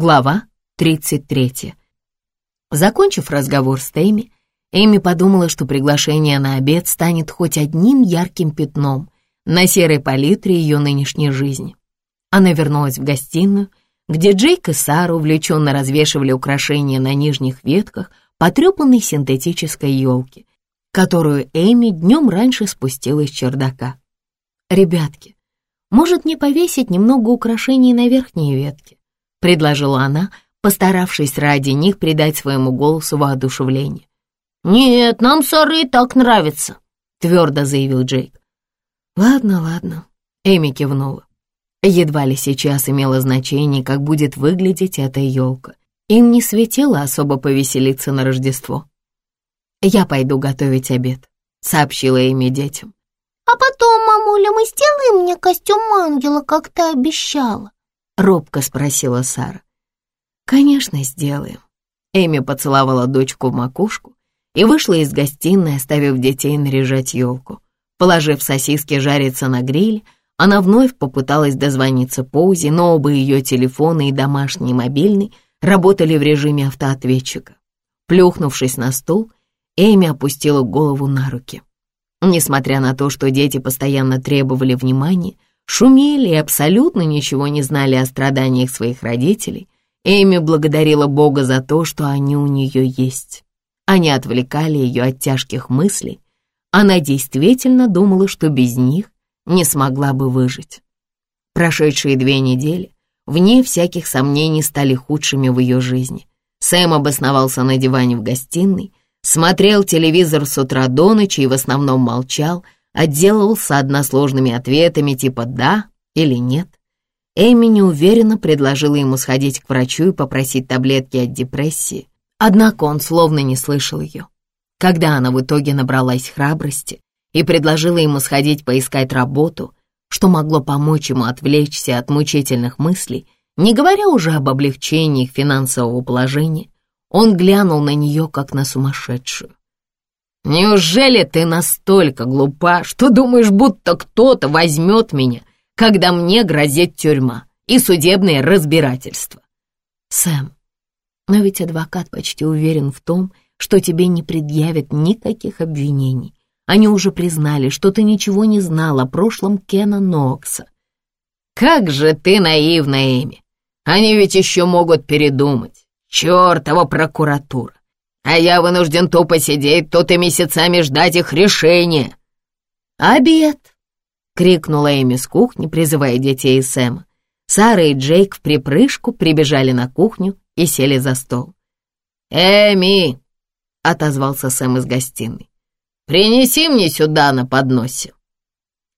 Глава 33. Закончив разговор с Тейми, Эми подумала, что приглашение на обед станет хоть одним ярким пятном на серой палитре ее нынешней жизни. Она вернулась в гостиную, где Джейк и Сара увлеченно развешивали украшения на нижних ветках потрепанной синтетической елки, которую Эми днем раньше спустила из чердака. «Ребятки, может мне повесить немного украшений на верхние ветки?» — предложила она, постаравшись ради них придать своему голосу воодушевление. «Нет, нам Сары так нравится», — твердо заявил Джейк. «Ладно, ладно», — Эми кивнула. Едва ли сейчас имело значение, как будет выглядеть эта елка. Им не светило особо повеселиться на Рождество. «Я пойду готовить обед», — сообщила Эми детям. «А потом, мамуля, мы сделаем мне костюм ангела, как ты обещала?» — робко спросила Сара. «Конечно, сделаем». Эми поцеловала дочку в макушку и вышла из гостиной, оставив детей наряжать елку. Положив сосиски жариться на гриль, она вновь попыталась дозвониться Поузи, но оба ее телефоны и домашний мобильный работали в режиме автоответчика. Плюхнувшись на стул, Эми опустила голову на руки. Несмотря на то, что дети постоянно требовали внимания, шумели и абсолютно ничего не знали о страданиях своих родителей, Эми благодарила Бога за то, что они у нее есть. Они отвлекали ее от тяжких мыслей. Она действительно думала, что без них не смогла бы выжить. Прошедшие две недели, вне всяких сомнений, стали худшими в ее жизни. Сэм обосновался на диване в гостиной, смотрел телевизор с утра до ночи и в основном молчал, отделался односложными ответами типа «да» или «нет». Эми неуверенно предложила ему сходить к врачу и попросить таблетки от депрессии, Однако он словно не слышал ее. Когда она в итоге набралась храбрости и предложила ему сходить поискать работу, что могло помочь ему отвлечься от мучительных мыслей, не говоря уже об облегчении финансового положения, он глянул на нее, как на сумасшедшую. «Неужели ты настолько глупа, что думаешь, будто кто-то возьмет меня, когда мне грозит тюрьма и судебное разбирательство?» «Сэм, но ведь адвокат почти уверен в том, что тебе не предъявят никаких обвинений. Они уже признали, что ты ничего не знал о прошлом Кена Нокса. Как же ты наивна, Эми. Они ведь еще могут передумать. Чёртова прокуратура. А я вынужден то посидеть, то и месяцами ждать их решения. «Обед!» — крикнула Эми с кухни, призывая детей и Сэма. Сара и Джейк в припрыжку прибежали на кухню и сели за стол. «Эми!» — отозвался Сэм из гостиной. «Принеси мне сюда на подносе».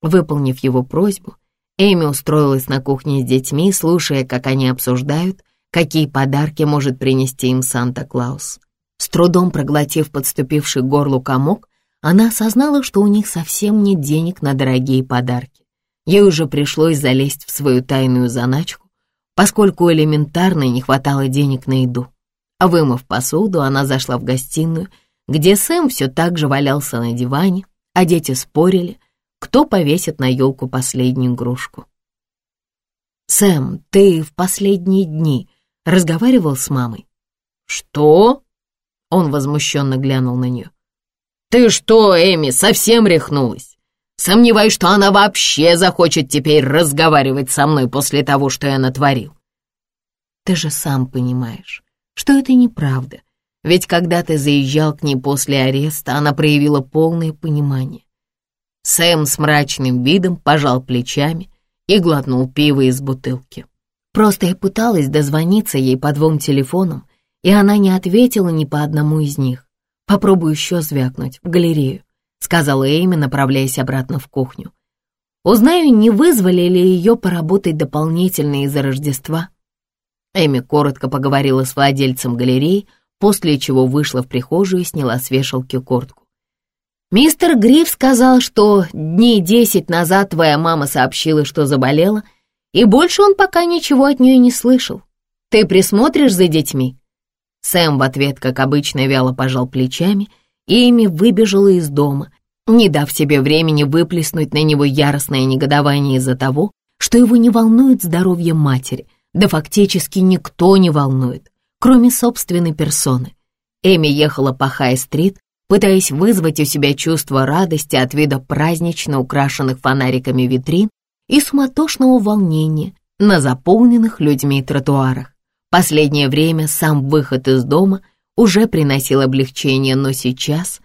Выполнив его просьбу, Эми устроилась на кухне с детьми, слушая, как они обсуждают, какие подарки может принести им Санта-Клаус. С трудом проглотив подступивший горлу комок, она осознала, что у них совсем нет денег на дорогие подарки. Ей уже пришлось залезть в свою тайную заначку, поскольку элементарно не хватало денег на еду. А вымыв посуду, она зашла в гостиную, где Сэм все так же валялся на диване, а дети спорили, кто повесит на елку последнюю игрушку. «Сэм, ты в последние дни разговаривал с мамой?» «Что?» Он возмущенно глянул на нее. «Ты что, Эми, совсем рехнулась? Сомневаюсь, что она вообще захочет теперь разговаривать со мной после того, что я натворил. Ты же сам понимаешь, что это неправда. Ведь когда ты заезжал к ней после ареста, она проявила полное понимание. Сэм с мрачным видом пожал плечами и глотнул пиво из бутылки. Просто я пыталась дозвониться ей по двум телефонам, и она не ответила ни по одному из них. Попробую еще звякнуть в галерею. — сказала Эми, направляясь обратно в кухню. «Узнаю, не вызвали ли ее поработать дополнительно из-за Рождества». Эми коротко поговорила с владельцем галереи, после чего вышла в прихожую и сняла с вешалки куртку. «Мистер Гриф сказал, что дней десять назад твоя мама сообщила, что заболела, и больше он пока ничего от нее не слышал. Ты присмотришь за детьми?» Сэм в ответ, как обычно, вяло пожал плечами — Эми выбежала из дома, не дав себе времени выплеснуть на него яростное негодование из-за того, что его не волнует здоровье матери, да фактически никто не волнует, кроме собственной персоны. Эми ехала по Хай-стрит, пытаясь вызвать у себя чувство радости от вида празднично украшенных фонариками витрин и суматошного волнения на заполненных людьми тротуарах. Последнее время сам выход из дома уже приносил облегчение, но сейчас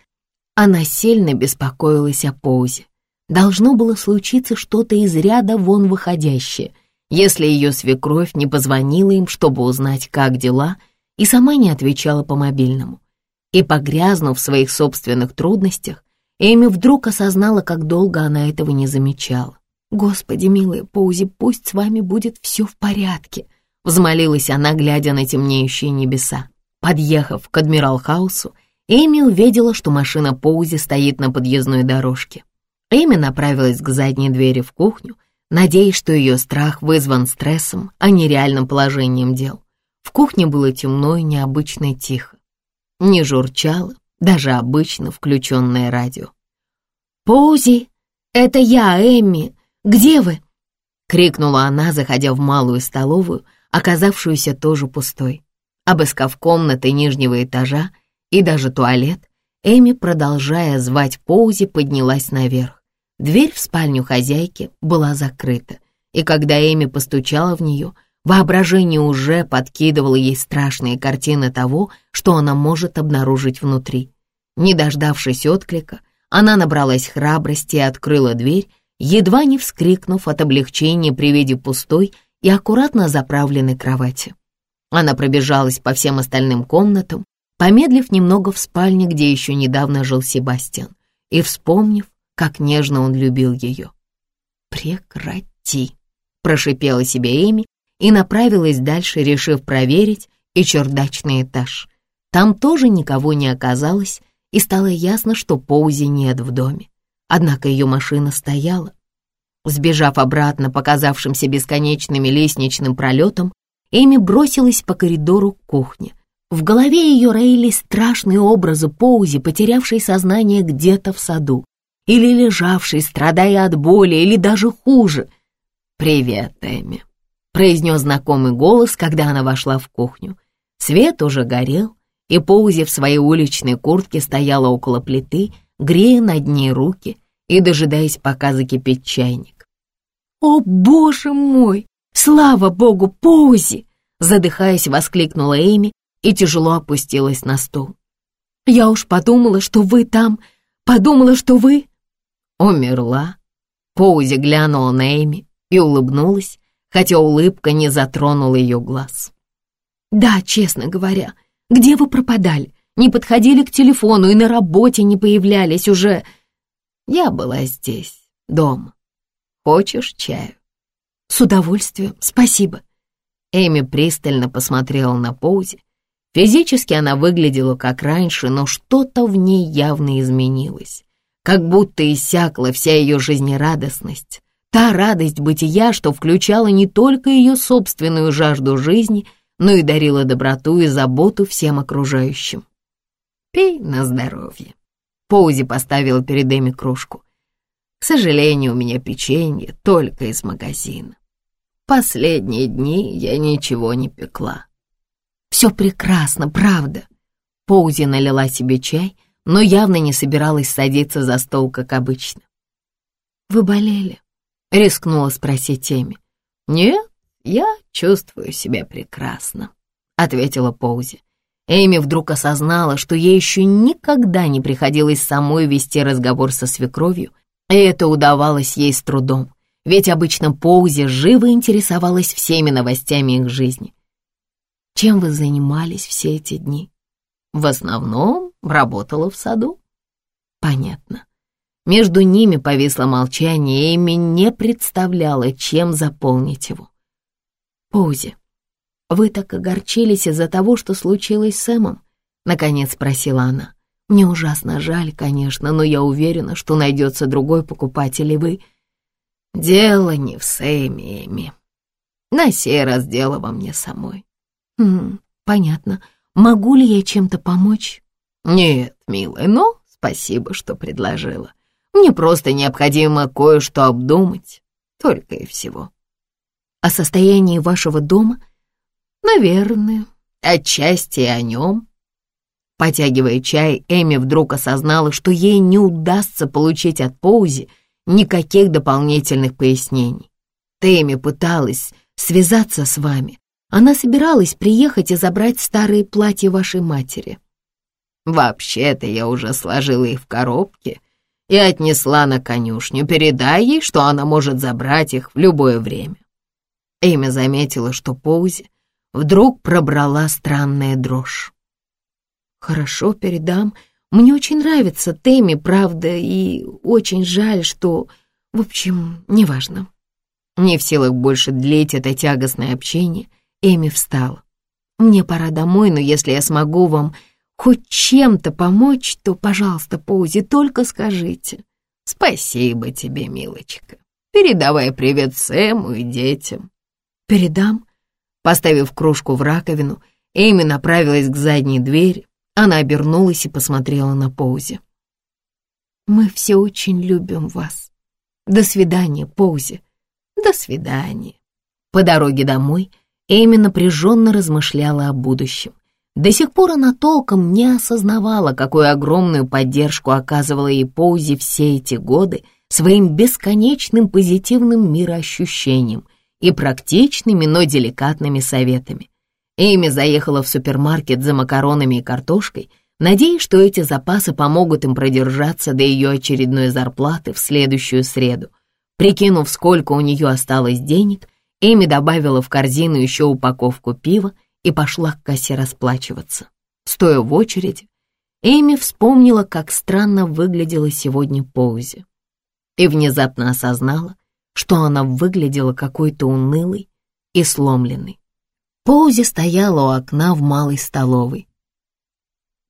она сильно беспокоилась о Поузе. Должно было случиться что-то из ряда вон выходящее, если ее свекровь не позвонила им, чтобы узнать, как дела, и сама не отвечала по мобильному. И, погрязнув в своих собственных трудностях, Эми вдруг осознала, как долго она этого не замечала. «Господи, милая Поузи, пусть с вами будет все в порядке», взмолилась она, глядя на темнеющие небеса. Подъехав к Адмирал-хаусу, Эми увидела, что машина Поузи стоит на подъездной дорожке. Эми направилась к задней двери в кухню, надеясь, что ее страх вызван стрессом, а не реальным положением дел. В кухне было темно и необычно тихо. Не журчало даже обычно включенное радио. «Поузи, это я, Эмми! Где вы?» — крикнула она, заходя в малую столовую, оказавшуюся тоже пустой. Обыскав комнаты нижнего этажа и даже туалет, Эми, продолжая звать Поузи, поднялась наверх. Дверь в спальню хозяйки была закрыта, и когда Эми постучала в нее, воображение уже подкидывало ей страшные картины того, что она может обнаружить внутри. Не дождавшись отклика, она набралась храбрости и открыла дверь, едва не вскрикнув от облегчения при виде пустой и аккуратно заправленной кровати. Она пробежалась по всем остальным комнатам, помедлив немного в спальне, где еще недавно жил Себастьян, и вспомнив, как нежно он любил ее. «Прекрати!» — прошипела себе Эми и направилась дальше, решив проверить и чердачный этаж. Там тоже никого не оказалось, и стало ясно, что Поузи нет в доме. Однако ее машина стояла. Сбежав обратно показавшимся бесконечными лестничным пролетом, Эми бросилась по коридору к кухне. В голове ее роились страшные образы Поузи, потерявшей сознание где-то в саду или лежавший, страдая от боли, или даже хуже. «Привет, Эми», — произнес знакомый голос, когда она вошла в кухню. Свет уже горел, и Поузи в своей уличной куртке стояла около плиты, грея над ней руки и дожидаясь, пока закипит чайник. «О, боже мой! Слава богу, Поузи!» Задыхаясь, воскликнула Эми и тяжело опустилась на стул. «Я уж подумала, что вы там, подумала, что вы...» умерла?» Поузи глянула на Эми и улыбнулась, хотя улыбка не затронула ее глаз. «Да, честно говоря, где вы пропадали? Не подходили к телефону и на работе не появлялись уже...» «Я была здесь, дома. Хочешь чаю?» «С удовольствием, спасибо». Эми пристально посмотрела на Поузи. Физически она выглядела как раньше, но что-то в ней явно изменилось как будто иссякла вся ее жизнерадостность. Та радость бытия, что включала не только ее собственную жажду жизни, но и дарила доброту и заботу всем окружающим. «Пей на здоровье», — Поузи поставила перед Эми кружку. «К сожалению, у меня печенье только из магазина. Последние дни я ничего не пекла». «Все прекрасно, правда». Поузи налила себе чай но явно не собиралась садиться за стол, как обычно. «Вы болели?» — рискнула спросить Эми. «Нет, я чувствую себя прекрасно», — ответила Поузи. Эми вдруг осознала, что ей еще никогда не приходилось самой вести разговор со свекровью, и это удавалось ей с трудом, ведь обычно Поузи живо интересовалась всеми новостями их жизни. «Чем вы занимались все эти дни?» «В основном Работала в саду? Понятно. Между ними повисло молчание, и Эми не представляла, чем заполнить его. Поузи, вы так огорчились из-за того, что случилось с Эмом? Наконец спросила она. Мне ужасно жаль, конечно, но я уверена, что найдется другой покупатель, и вы... Дело не в Сэме, Эми. На сей раз дело во мне самой. Хм, понятно. Могу ли я чем-то помочь? «Нет, милая, но спасибо, что предложила. Мне просто необходимо кое-что обдумать, только и всего». О состоянии вашего дома? Наверное, отчасти о нем. Потягивая чай, Эми вдруг осознала, что ей не удастся получить от Поузи никаких дополнительных пояснений. Тэмми пыталась связаться с вами. Она собиралась приехать и забрать старые платья вашей матери. Вообще-то я уже сложила их в коробке и отнесла на конюшню. Передай ей, что она может забрать их в любое время. Эми заметила, что Поузи вдруг пробрала странная дрожь. «Хорошо, передам. Мне очень нравится Тэмми, правда, и очень жаль, что... В общем, неважно». Не в силах больше длить это тягостное общение, Эми встала. «Мне пора домой, но если я смогу вам хоть чем-то помочь, то, пожалуйста, Поузи, только скажите». «Спасибо тебе, милочка. Передавай привет Сэму и детям». «Передам». Поставив кружку в раковину, Эми направилась к задней двери, она обернулась и посмотрела на Поузи. «Мы все очень любим вас. До свидания, Поузи. До свидания». По дороге домой Эми напряженно размышляла о будущем. До сих пор она толком не осознавала, какую огромную поддержку оказывала ей Поузи все эти годы своим бесконечным позитивным мироощущением и практичными, но деликатными советами. Эми заехала в супермаркет за макаронами и картошкой, надеясь, что эти запасы помогут им продержаться до ее очередной зарплаты в следующую среду. Прикинув, сколько у нее осталось денег, Эми добавила в корзину еще упаковку пива и пошла к кассе расплачиваться. Стоя в очереди, Эми вспомнила, как странно выглядела сегодня Поузи. И внезапно осознала, что она выглядела какой-то унылой и сломленной. Поузи стояла у окна в малой столовой.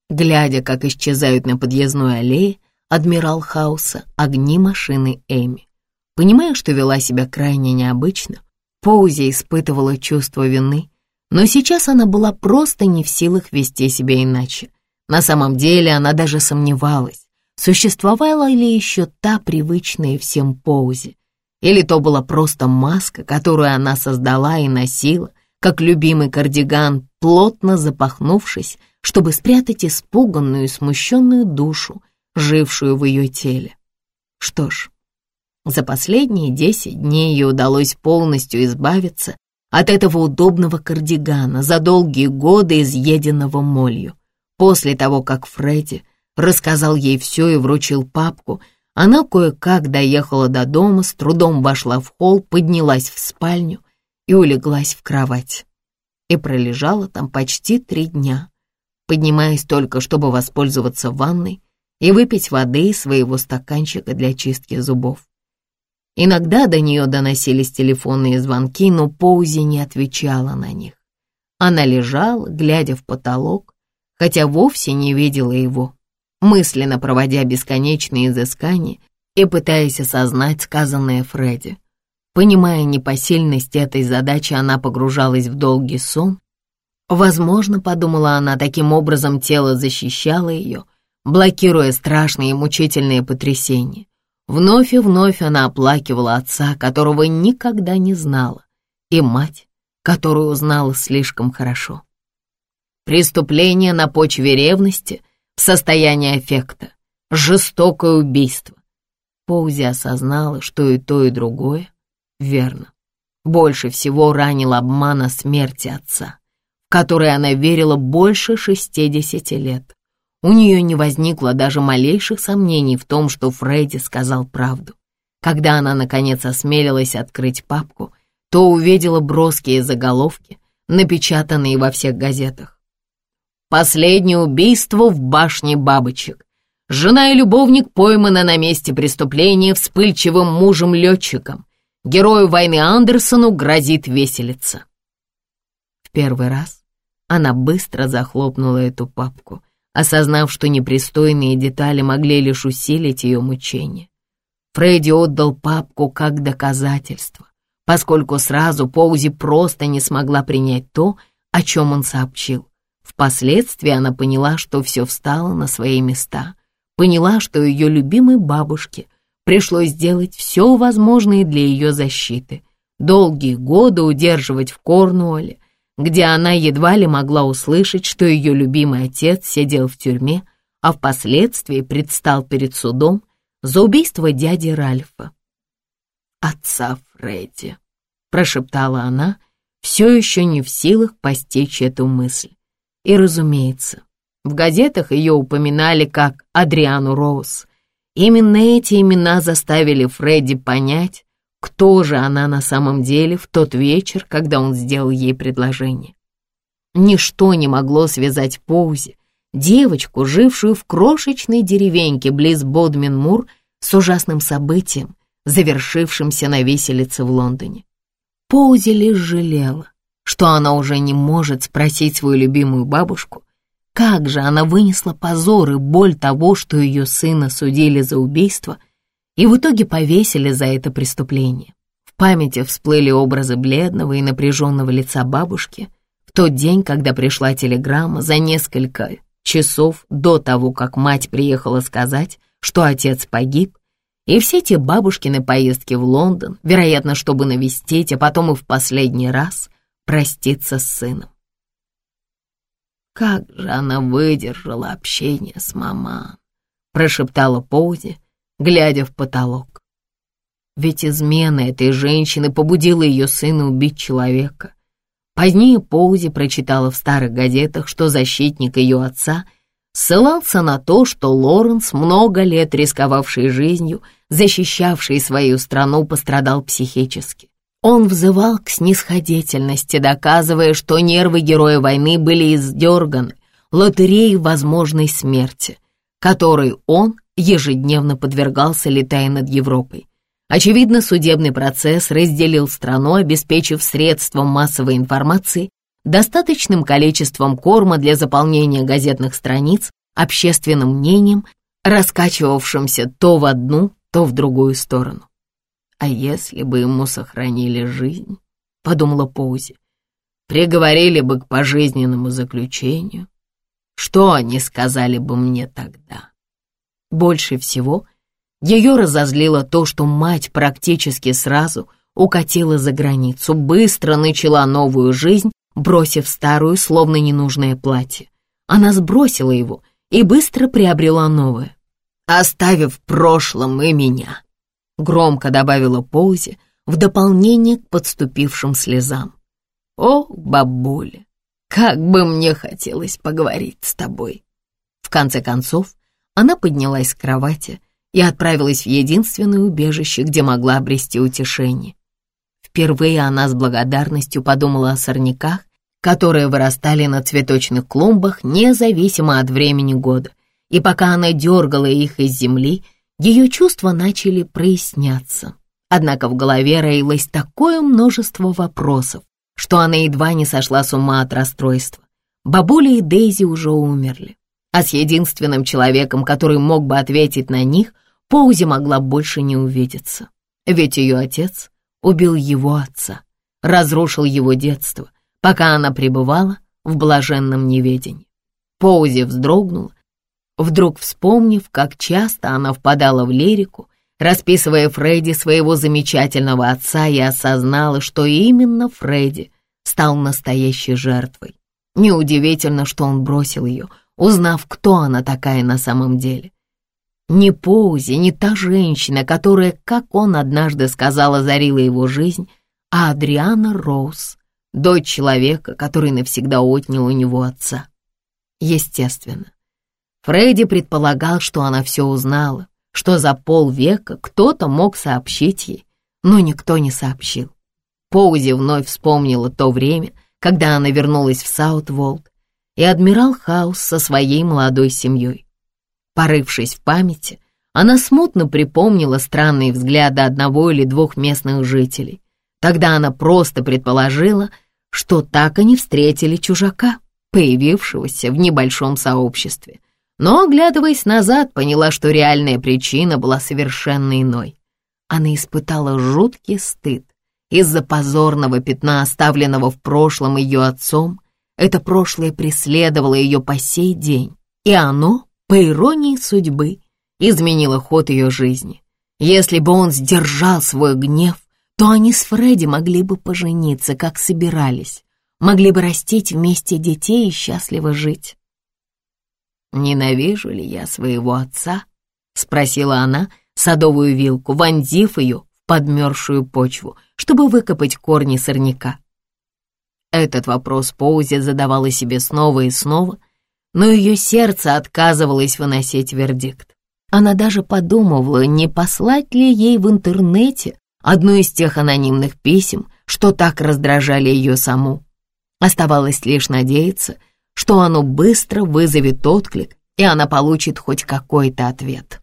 Глядя, как исчезают на подъездной аллее адмирал Хауса огни машины Эми. Понимая, что вела себя крайне необычно, Поузи испытывала чувство вины, но сейчас она была просто не в силах вести себя иначе. На самом деле она даже сомневалась, существовала ли еще та привычная всем Поузи, или то была просто маска, которую она создала и носила, как любимый кардиган, плотно запахнувшись, чтобы спрятать испуганную и смущенную душу, жившую в ее теле. Что ж, за последние десять дней ей удалось полностью избавиться от этого удобного кардигана за долгие годы изъеденного молью. После того, как Фредди рассказал ей все и вручил папку, она кое-как доехала до дома, с трудом вошла в холл, поднялась в спальню и улеглась в кровать. И пролежала там почти три дня, поднимаясь только, чтобы воспользоваться ванной и выпить воды из своего стаканчика для чистки зубов. Иногда до нее доносились телефонные звонки, но Поузи не отвечала на них. Она лежала, глядя в потолок, хотя вовсе не видела его, мысленно проводя бесконечные изыскания и пытаясь осознать сказанное Фредди. Понимая непосильность этой задачи, она погружалась в долгий сон. Возможно, подумала она, таким образом тело защищало ее, блокируя страшные и мучительные потрясения. Вновь и вновь она оплакивала отца, которого никогда не знала, и мать, которую узнала слишком хорошо. Преступление на почве ревности в состоянии аффекта, жестокое убийство. Поузи осознала, что и то, и другое Верно. Больше всего ранил обман о смерти отца, в который она верила больше шестидесяти лет. У нее не возникло даже малейших сомнений в том, что Фредди сказал правду. Когда она, наконец, осмелилась открыть папку, то увидела броские заголовки, напечатанные во всех газетах. «Последнее убийство в башне бабочек. Жена и любовник пойманы на месте преступления вспыльчивым мужем-летчиком. Герою войны Андерсону грозит веселиться. В первый раз она быстро захлопнула эту папку, осознав, что непристойные детали могли лишь усилить ее мучения. Фредди отдал папку как доказательство, поскольку сразу Поузи просто не смогла принять то, о чем он сообщил. Впоследствии она поняла, что все встало на свои места, поняла, что ее любимой бабушке пришлось сделать все возможное для ее защиты, долгие годы удерживать в Корнуолле, где она едва ли могла услышать, что ее любимый отец сидел в тюрьме, а впоследствии предстал перед судом за убийство дяди Ральфа. «Отца Фредди», — прошептала она, все еще не в силах постичь эту мысль. И, разумеется, в газетах ее упоминали как Адриану Роуз. Именно эти имена заставили Фредди понять, кто же она на самом деле в тот вечер, когда он сделал ей предложение. Ничто не могло связать Поузи, девочку, жившую в крошечной деревеньке близ Бодмин-Мур, с ужасным событием, завершившимся на виселице в Лондоне. Поузи лишь жалела, что она уже не может спросить свою любимую бабушку, как же она вынесла позор и боль того, что ее сына судили за убийство и в итоге повесили за это преступление. В памяти всплыли образы бледного и напряженного лица бабушки в тот день, когда пришла телеграмма за несколько часов до того, как мать приехала сказать, что отец погиб, и все те бабушкины поездки в Лондон, вероятно, чтобы навестить, а потом и в последний раз проститься с сыном. Как же она выдержала общение с маман, прошептала Поузи, глядя в потолок. Ведь измена этой женщины побудила ее сына убить человека. Позднее Поузи прочитала в старых газетах, что защитник ее отца ссылался на то, что Лоренс, много лет рисковавший жизнью, защищавший свою страну, пострадал психически. Он взывал к снисходительности, доказывая, что нервы героя войны были издерганы лотереей возможной смерти, которой он ежедневно подвергался, летая над Европой. Очевидно, судебный процесс разделил страну, обеспечив средством массовой информации достаточным количеством корма для заполнения газетных страниц общественным мнением, раскачивавшимся то в одну, то в другую сторону. А если бы ему сохранили жизнь, подумала Поузи, приговорили бы к пожизненному заключению, что они сказали бы мне тогда? Больше всего ее разозлило то, что мать практически сразу укатила за границу, быстро начала новую жизнь, бросив старую, словно ненужное платье. Она сбросила его и быстро приобрела новое, оставив в прошлом и меня. Громко добавила Поузи в дополнение к подступившим слезам. «О, бабуля, как бы мне хотелось поговорить с тобой!» В конце концов, она поднялась с кровати и отправилась в единственное убежище, где могла обрести утешение. Впервые она с благодарностью подумала о сорняках, которые вырастали на цветочных клумбах независимо от времени года, и пока она дергала их из земли, ее чувства начали проясняться. Однако в голове роилось такое множество вопросов, что она едва не сошла с ума от расстройства. Бабуля и Дейзи уже умерли, а с единственным человеком, который мог бы ответить на них, Поузи могла больше не увидеться. Ведь ее отец убил его отца, разрушил его детство, пока она пребывала в блаженном неведении. Поузи вздрогнула вдруг вспомнив, как часто она впадала в лирику, расписывая Фредди своего замечательного отца, и осознала, что именно Фредди стал настоящей жертвой. Неудивительно, что он бросил ее, узнав, кто она такая на самом деле. Не Поузи, не та женщина, которая, как он однажды сказал, озарила его жизнь, а Адриана Роуз, дочь человека, который навсегда отнял у него отца. Естественно, Фредди предполагал, что она все узнала, что за полвека кто-то мог сообщить ей, но никто не сообщил. Поузи вновь вспомнила то время, когда она вернулась в Саутволд, и адмирал Хаус со своей молодой семьей. Порывшись в памяти, она смутно припомнила странные взгляды одного или двух местных жителей. Тогда она просто предположила, что так они встретили чужака, появившегося в небольшом сообществе но, оглядываясь назад, поняла, что реальная причина была совершенно иной. Она испытала жуткий стыд из-за позорного пятна, оставленного в прошлом ее отцом. Это прошлое преследовало ее по сей день, и оно, по иронии судьбы, изменило ход ее жизни. Если бы он сдержал свой гнев, то они с Фредди могли бы пожениться, как собирались, могли бы растить вместе детей и счастливо жить. «Ненавижу ли я своего отца?» — спросила она садовую вилку, вонзив ее в подмерзшую почву, чтобы выкопать корни сорняка. Этот вопрос Поузи задавала себе снова и снова, но ее сердце отказывалось выносить вердикт. Она даже подумывала, не послать ли ей в интернете одно из тех анонимных писем, что так раздражали ее саму. Оставалось лишь надеяться, что оно быстро вызовет отклик, и она получит хоть какой-то ответ.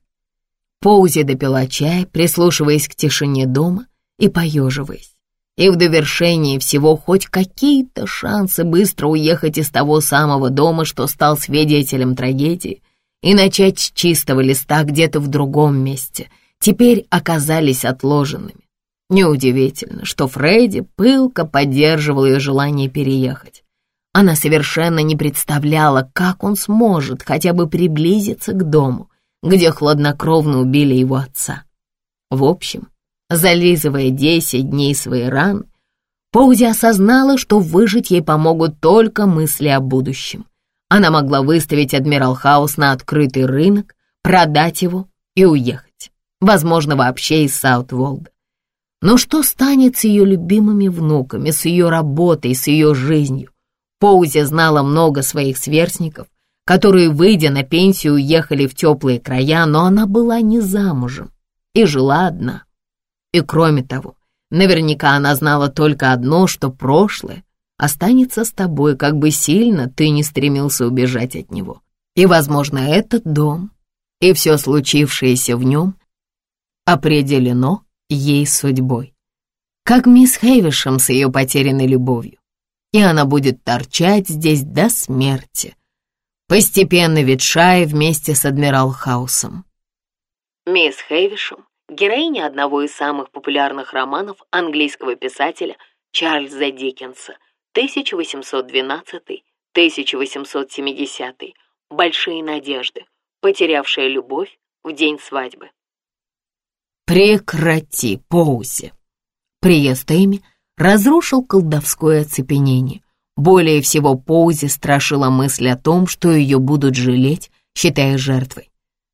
Поузи допила чай, прислушиваясь к тишине дома и поеживаясь. И в довершении всего хоть какие-то шансы быстро уехать из того самого дома, что стал свидетелем трагедии, и начать с чистого листа где-то в другом месте, теперь оказались отложенными. Неудивительно, что Фредди пылко поддерживал ее желание переехать. Она совершенно не представляла, как он сможет хотя бы приблизиться к дому, где хладнокровно убили его отца. В общем, зализывая десять дней своей раны, Поузи осознала, что выжить ей помогут только мысли о будущем. Она могла выставить Адмирал Хаус на открытый рынок, продать его и уехать. Возможно, вообще из Саутволда. Но что станет с ее любимыми внуками, с ее работой, с ее жизнью? Поузи знала много своих сверстников, которые, выйдя на пенсию, уехали в теплые края, но она была не замужем и жила одна. И кроме того, наверняка она знала только одно, что прошлое останется с тобой, как бы сильно ты не стремился убежать от него. И, возможно, этот дом и все случившееся в нем определено ей судьбой. Как мисс Хейвишем с ее потерянной любовью. И она будет торчать здесь до смерти, постепенно ветшая вместе с Адмирал Хаусом. Мисс Хейвишем — героиня одного из самых популярных романов английского писателя Чарльза Диккенса 1812-1870 «Большие надежды», потерявшая любовь в день свадьбы. «Прекрати, Поузи!» Приезд Эми разрушил колдовское оцепенение. Более всего Поузи страшила мысль о том, что ее будут жалеть, считая жертвой.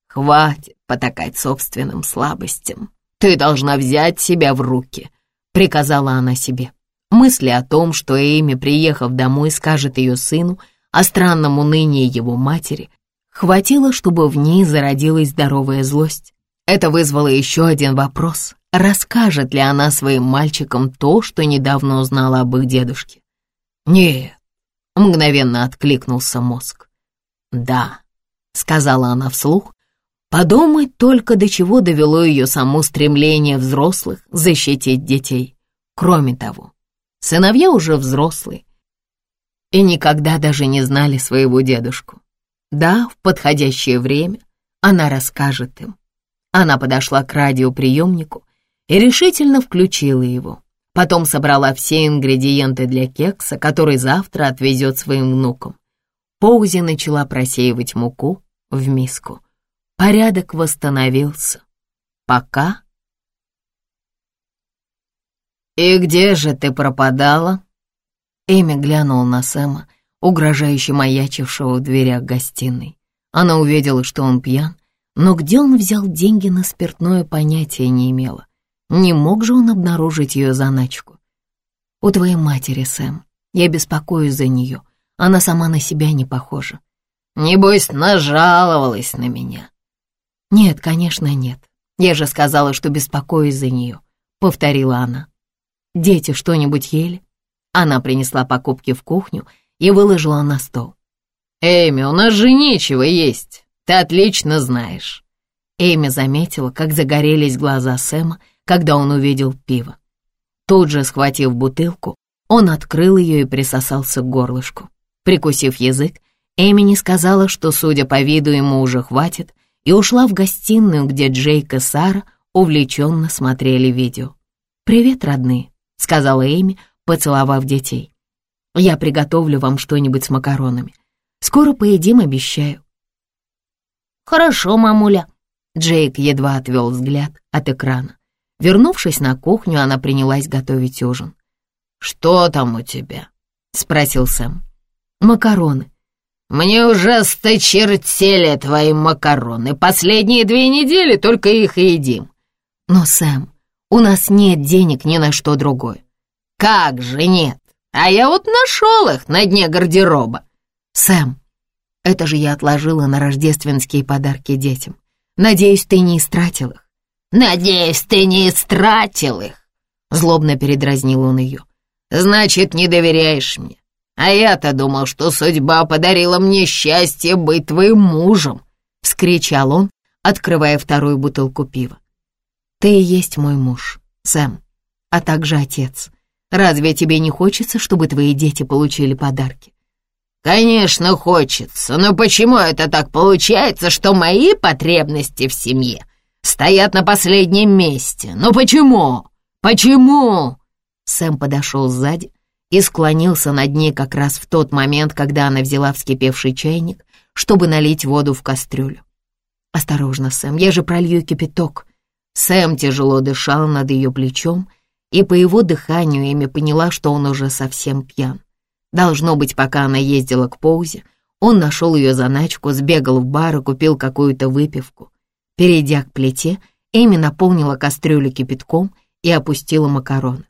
«Хватит потакать собственным слабостям. Ты должна взять себя в руки», — приказала она себе. Мысли о том, что Эми, приехав домой, скажет ее сыну о странном унынии его матери, хватило, чтобы в ней зародилась здоровая злость. Это вызвало еще один вопрос. Расскажет ли она своим мальчикам то, что недавно узнала об их дедушке? «Нет», — мгновенно откликнулся мозг. «Да», — сказала она вслух, подумать только до чего довело ее само стремление взрослых защитить детей. Кроме того, сыновья уже взрослые и никогда даже не знали своего дедушку. Да, в подходящее время она расскажет им. Она подошла к радиоприемнику и решительно включила его. Потом собрала все ингредиенты для кекса, который завтра отвезет своим внукам. Поузи начала просеивать муку в миску. Порядок восстановился. Пока... «И где же ты пропадала?» Эми глянула на Сэма, угрожающе маячившего в дверях гостиной. Она увидела, что он пьян, но где он взял деньги на спиртное, понятия не имела. Не мог же он обнаружить ее заначку. «У твоей матери, Сэм, я беспокоюсь за нее. Она сама на себя не похожа». «Небось, нажаловалась на меня». «Нет, конечно, нет. Я же сказала, что беспокоюсь за нее», — повторила она. «Дети что-нибудь ели?» Она принесла покупки в кухню и выложила на стол. «Эми, у нас же нечего есть. Ты отлично знаешь». Эми заметила, как загорелись глаза Сэма, когда он увидел пиво. Тут же, схватив бутылку, он открыл ее и присосался к горлышку. Прикусив язык, Эми не сказала, что, судя по виду, ему уже хватит, и ушла в гостиную, где Джейк и Сара увлеченно смотрели видео. «Привет, родные», — сказала Эми, поцеловав детей. «Я приготовлю вам что-нибудь с макаронами. Скоро поедим, обещаю. «Хорошо, мамуля». Джейк едва отвел взгляд от экрана. Вернувшись на кухню, она принялась готовить ужин. «Что там у тебя?» — спросил Сэм. «Макароны». «Мне уже осточертели твои макароны. Последние две недели только их и едим». «Но, Сэм, у нас нет денег ни на что другое». «Как же нет? А я вот нашел их на дне гардероба». «Сэм, это же я отложила на рождественские подарки детям. Надеюсь, ты не истратил их». «Надеюсь, ты не истратил их», — злобно передразнил он ее. «Значит, не доверяешь мне. А я-то думал, что судьба подарила мне счастье быть твоим мужем», — вскричал он, открывая вторую бутылку пива. «Ты и есть мой муж, Сэм, а также отец. Разве тебе не хочется, чтобы твои дети получили подарки?» «Конечно, хочется, но почему это так получается, что мои потребности в семье стоят на последнем месте. Ну почему? Почему?» Сэм подошел сзади и склонился над ней как раз в тот момент, когда она взяла вскипевший чайник, чтобы налить воду в кастрюлю. «Осторожно, Сэм, я же пролью кипяток». Сэм тяжело дышал над ее плечом, и по его дыханию Эми поняла, что он уже совсем пьян. Должно быть, пока она ездила к Поузе, он нашел ее заначку, сбегал в бар и купил какую-то выпивку. Перейдя к плите, Эми наполнила кастрюлю кипятком и опустила макароны.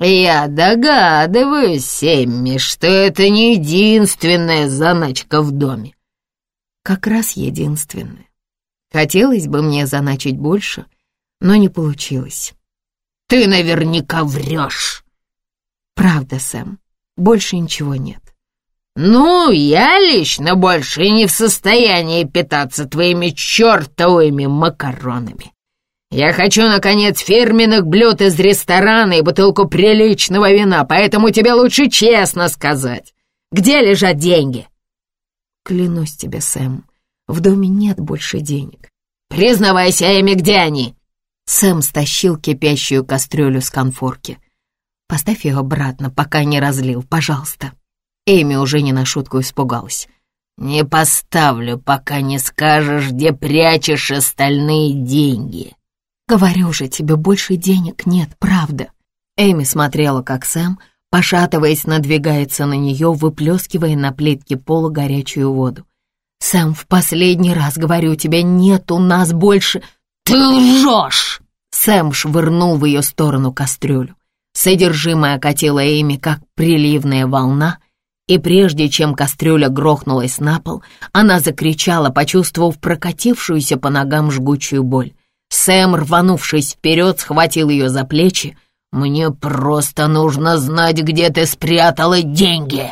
«Я догадываюсь, Эмми, что это не единственная заначка в доме». «Как раз единственная. Хотелось бы мне заначить больше, но не получилось». «Ты наверняка врешь». «Правда, Сэм, больше ничего нет. «Ну, я лично больше не в состоянии питаться твоими чертовыми макаронами. Я хочу, наконец, фирменных блюд из ресторана и бутылку приличного вина, поэтому тебе лучше честно сказать, где лежат деньги?» «Клянусь тебе, Сэм, в доме нет больше денег». «Признавайся, Эми, где они?» Сэм стащил кипящую кастрюлю с конфорки. «Поставь ее обратно, пока не разлил, пожалуйста». Эми уже не на шутку испугалась. «Не поставлю, пока не скажешь, где прячешь остальные деньги». «Говорю же, тебе больше денег нет, правда». Эми смотрела, как Сэм, пошатываясь, надвигается на нее, выплескивая на плитке пола горячую воду. «Сэм, в последний раз говорю тебе, нет у нас больше...» «Ты лжешь!» Сэм швырнул в ее сторону кастрюлю. Содержимое окатило Эми, как приливная волна, и прежде чем кастрюля грохнулась на пол, она закричала, почувствовав прокатившуюся по ногам жгучую боль. Сэм, рванувшись вперед, схватил ее за плечи. «Мне просто нужно знать, где ты спрятала деньги!»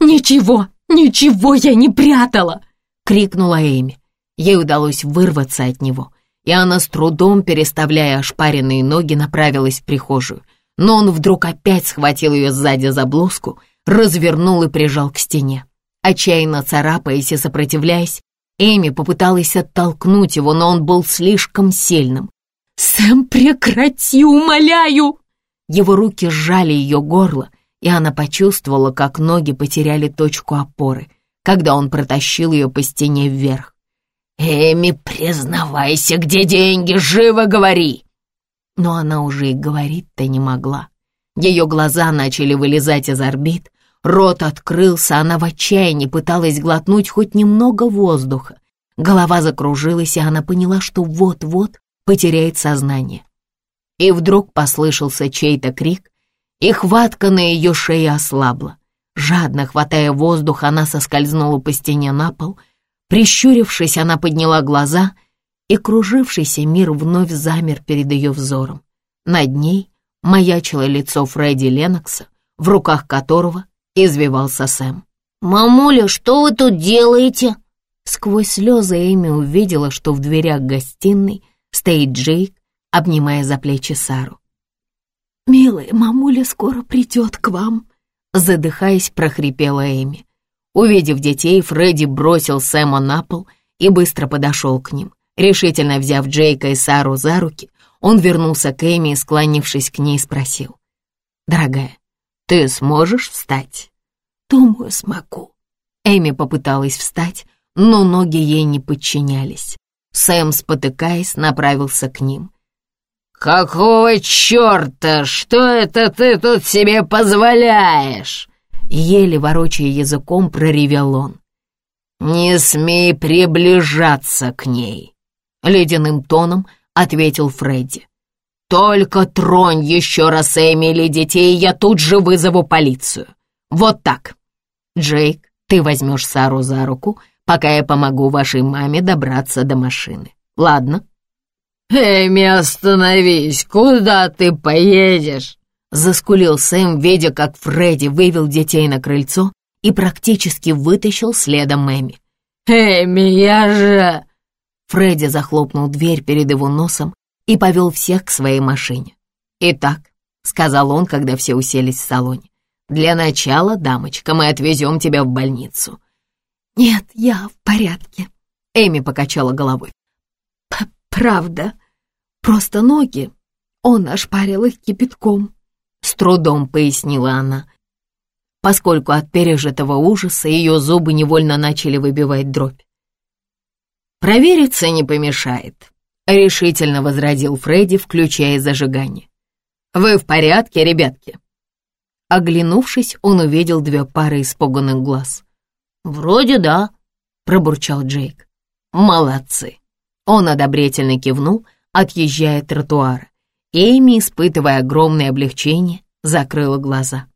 «Ничего, ничего я не прятала!» — крикнула Эми. Ей удалось вырваться от него, и она с трудом, переставляя ошпаренные ноги, направилась в прихожую. Но он вдруг опять схватил ее сзади за блузку — развернул и прижал к стене. Отчаянно царапаясь и сопротивляясь, Эми попыталась оттолкнуть его, но он был слишком сильным. «Сэм, прекрати, умоляю!» Его руки сжали ее горло, и она почувствовала, как ноги потеряли точку опоры, когда он протащил ее по стене вверх. «Эми, признавайся, где деньги, живо говори!» Но она уже и говорить-то не могла. Ее глаза начали вылезать из орбит, Рот открылся, она в отчаянии пыталась глотнуть хоть немного воздуха. Голова закружилась, и она поняла, что вот-вот потеряет сознание. И вдруг послышался чей-то крик, и хватка на ее шее ослабла. Жадно хватая воздух, она соскользнула по стене на пол. Прищурившись, она подняла глаза, и кружившийся мир вновь замер перед ее взором. Над ней маячило лицо Фредди Ленокса, в руках которого извивался Сэм. «Мамуля, что вы тут делаете?» Сквозь слезы Эми увидела, что в дверях гостиной стоит Джейк, обнимая за плечи Сару. «Милая, мамуля скоро придет к вам», — задыхаясь, прохрипела Эми. Увидев детей, Фредди бросил Сэма на пол и быстро подошел к ним. Решительно взяв Джейка и Сару за руки, он вернулся к Эми и, склонившись к ней, спросил. «Дорогая, ты сможешь встать?» «Думаю, смогу». Эми попыталась встать, но ноги ей не подчинялись. Сэм, спотыкаясь, направился к ним. «Какого черта? Что это ты тут себе позволяешь?» Еле ворочая языком, проревел он. «Не смей приближаться к ней», — ледяным тоном ответил Фредди. «Только тронь еще раз Эми или детей, я тут же вызову полицию. Вот так. Джейк, ты возьмешь Сару за руку, пока я помогу вашей маме добраться до машины. Ладно?» «Эми, остановись! Куда ты поедешь?» Заскулил Сэм, видя, как Фредди вывел детей на крыльцо и практически вытащил следом Эми. «Эми, я же...» Фредди захлопнул дверь перед его носом и повел всех к своей машине. «Итак», — сказал он, когда все уселись в салоне, «для начала, дамочка, мы отвезем тебя в больницу». «Нет, я в порядке», — Эми покачала головой. «Правда, просто ноги. Он ошпарил их кипятком», — с трудом пояснила она, поскольку от пережитого ужаса ее зубы невольно начали выбивать дробь. «Провериться не помешает», — решительно возразил Фредди, включая зажигание. «Вы в порядке, ребятки?» Оглянувшись, он увидел две пары испуганных глаз. «Вроде да», — пробурчал Джейк. «Молодцы!» Он одобрительно кивнул, отъезжая от тротуара. Эйми, испытывая огромное облегчение, закрыла глаза.